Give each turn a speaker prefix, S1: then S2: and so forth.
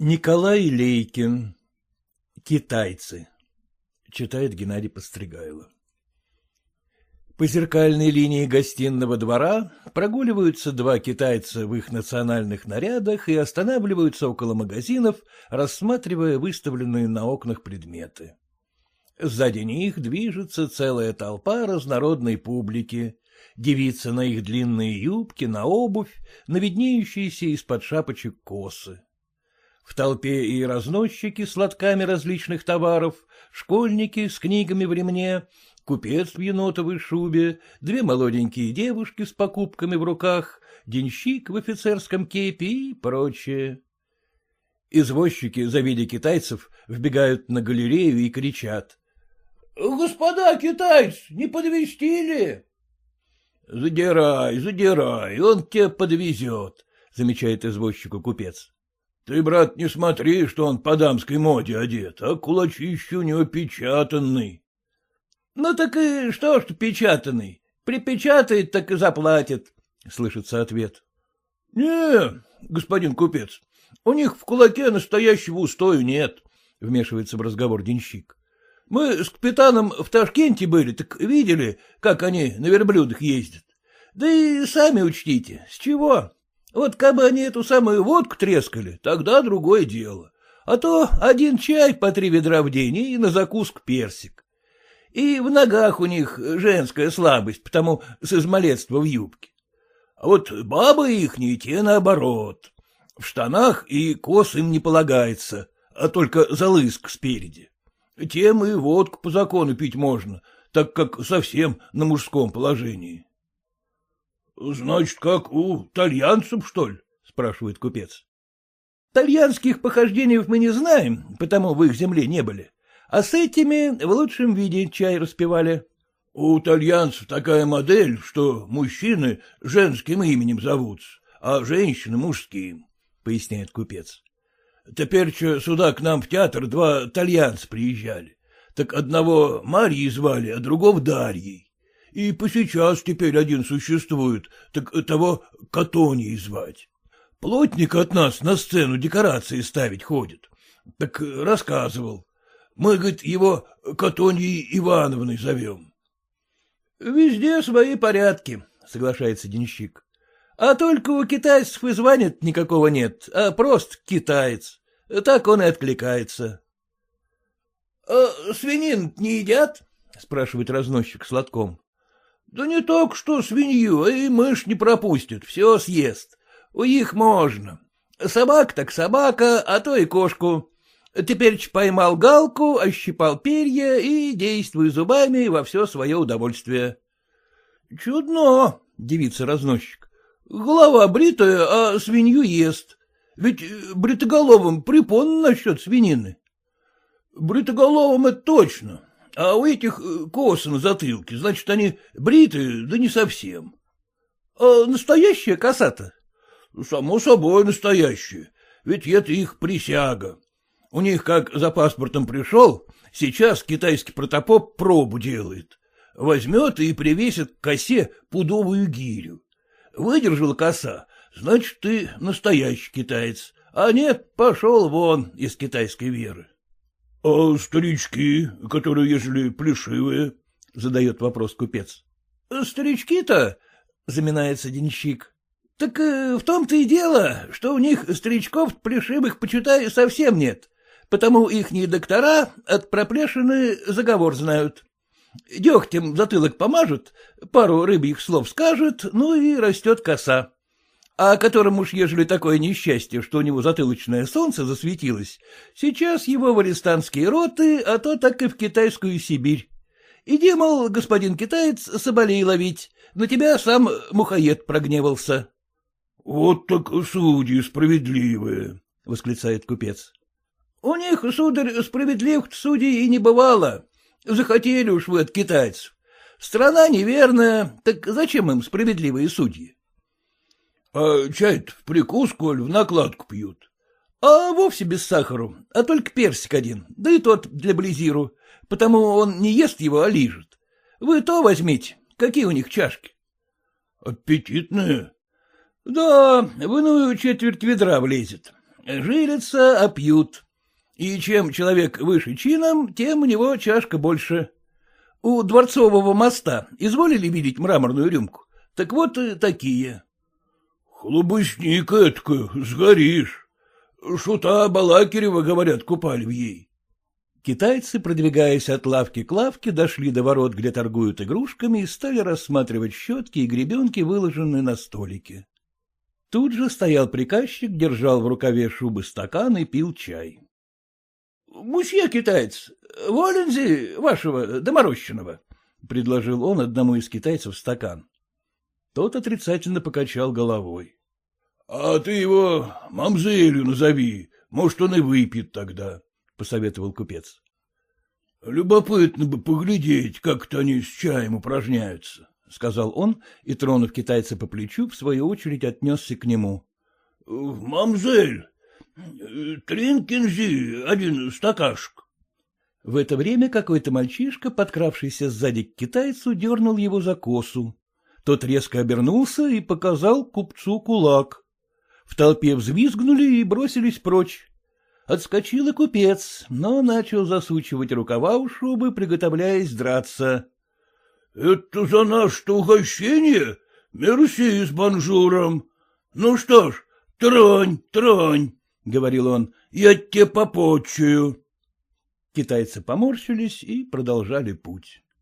S1: Николай Лейкин. Китайцы. Читает Геннадий Постригайло. По зеркальной линии гостиного двора прогуливаются два китайца в их национальных нарядах и останавливаются около магазинов, рассматривая выставленные на окнах предметы. Сзади них движется целая толпа разнородной публики, девицы на их длинные юбки, на обувь, на виднеющиеся из-под шапочек косы. В толпе и разносчики с лотками различных товаров, школьники с книгами в ремне, купец в енотовой шубе, две молоденькие девушки с покупками в руках, денщик в офицерском кепе и прочее. Извозчики, завидя китайцев, вбегают на галерею и кричат. — Господа китайцы, не подвести ли? — Задирай, задирай, он тебя подвезет, — замечает извозчику купец. Ты, брат, не смотри, что он по дамской моде одет, а кулачище у него печатанный. — Ну так и что ж печатанный? Припечатает, так и заплатит, — слышится ответ. — Не, господин купец, у них в кулаке настоящего устою нет, — вмешивается в разговор денщик. — Мы с капитаном в Ташкенте были, так видели, как они на верблюдах ездят. Да и сами учтите, с чего? Вот как бы они эту самую водку трескали, тогда другое дело. А то один чай по три ведра в день и на закуску персик. И в ногах у них женская слабость, потому с измалетства в юбке. А вот бабы ихние те наоборот. В штанах и кос им не полагается, а только залыск спереди. Тем и водку по закону пить можно, так как совсем на мужском положении. — Значит, как у тальянцев, что ли? — спрашивает купец. — Тальянских похождений мы не знаем, потому в их земле не были. А с этими в лучшем виде чай распивали. — У тальянцев такая модель, что мужчины женским именем зовутся, а женщины мужским, — поясняет купец. — Теперь сюда к нам в театр два тальянца приезжали. Так одного Марьей звали, а другого Дарьей. И по сейчас теперь один существует, так того Катонией звать. Плотник от нас на сцену декорации ставить ходит. Так рассказывал. Мы, говорит, его Катоньей Ивановной зовем. — Везде свои порядки, — соглашается денщик. — А только у китайцев и звания никакого нет, а просто китаец. Так он и откликается. — А свинин не едят? — спрашивает разносчик с лотком. Да не только что свинью, и мышь не пропустит, все съест. У них можно. Собака так собака, а то и кошку. Теперь поймал галку, ощипал перья и действуй зубами во все свое удовольствие. — Чудно, — девица разносчик. — Голова бритая, а свинью ест. Ведь бритоголовым припон насчет свинины. — Бритоголовым это точно, а у этих э, косы на затылке, значит, они бриты, да не совсем. А настоящая коса-то? Само собой настоящая, ведь это их присяга. У них как за паспортом пришел, сейчас китайский протопоп пробу делает. Возьмет и привесит к косе пудовую гирю. Выдержала коса, значит, ты настоящий китаец, а нет, пошел вон из китайской веры. — А старички, которые, ежели плешивые? — задает вопрос купец. — Старички-то, — заминается денщик, — так э, в том-то и дело, что у них старичков плешивых, почитай, совсем нет, потому ихние доктора от проплешины заговор знают. Дегтем затылок помажут, пару рыбьих слов скажет, ну и растет коса а которому уж ежели такое несчастье, что у него затылочное солнце засветилось, сейчас его в арестантские роты, а то так и в китайскую Сибирь. Иди, мол, господин китаец, соболей ловить, на тебя сам мухоед прогневался. — Вот так судьи справедливые, — восклицает купец. — У них, сударь, справедливых судей и не бывало. Захотели уж вы от китайцев. Страна неверная, так зачем им справедливые судьи? А чай в прикуску или в накладку пьют? А вовсе без сахару, а только персик один, да и тот для близиру, потому он не ест его, а лижет. Вы то возьмите, какие у них чашки? Аппетитные. Да, в иную четверть ведра влезет. Жилятся, а пьют. И чем человек выше чином, тем у него чашка больше. У Дворцового моста изволили видеть мраморную рюмку? Так вот э, такие.
S2: — Хлобусник этка, сгоришь. Шута Балакирева, говорят, купали в ей.
S1: Китайцы, продвигаясь от лавки к лавке, дошли до ворот, где торгуют игрушками, и стали рассматривать щетки и гребенки, выложенные на столике. Тут же стоял приказчик, держал в рукаве шубы стакан и пил чай. — Мусье китаец, волензи вашего доморощенного, — предложил он одному из китайцев стакан. Тот отрицательно покачал головой.
S2: — А ты его мамзелью назови, может, он и выпьет тогда, — посоветовал купец. — Любопытно бы поглядеть, как-то они с чаем упражняются.
S1: — сказал он и, тронув китайца по плечу, в свою очередь отнесся к нему.
S2: — Мамзель, тринкинзи, один стакашек.
S1: В это время какой-то мальчишка, подкравшийся сзади к китайцу, дернул его за косу. Тот резко обернулся и показал купцу кулак. В толпе взвизгнули и бросились прочь. Отскочил и купец, но начал засучивать рукава у шубы, приготовляясь драться.
S2: — Это за наше угощение? Мерси с бонжуром. Ну что ж, тронь, тронь, — говорил он, — я тебе попочую.
S1: Китайцы поморщились и продолжали путь.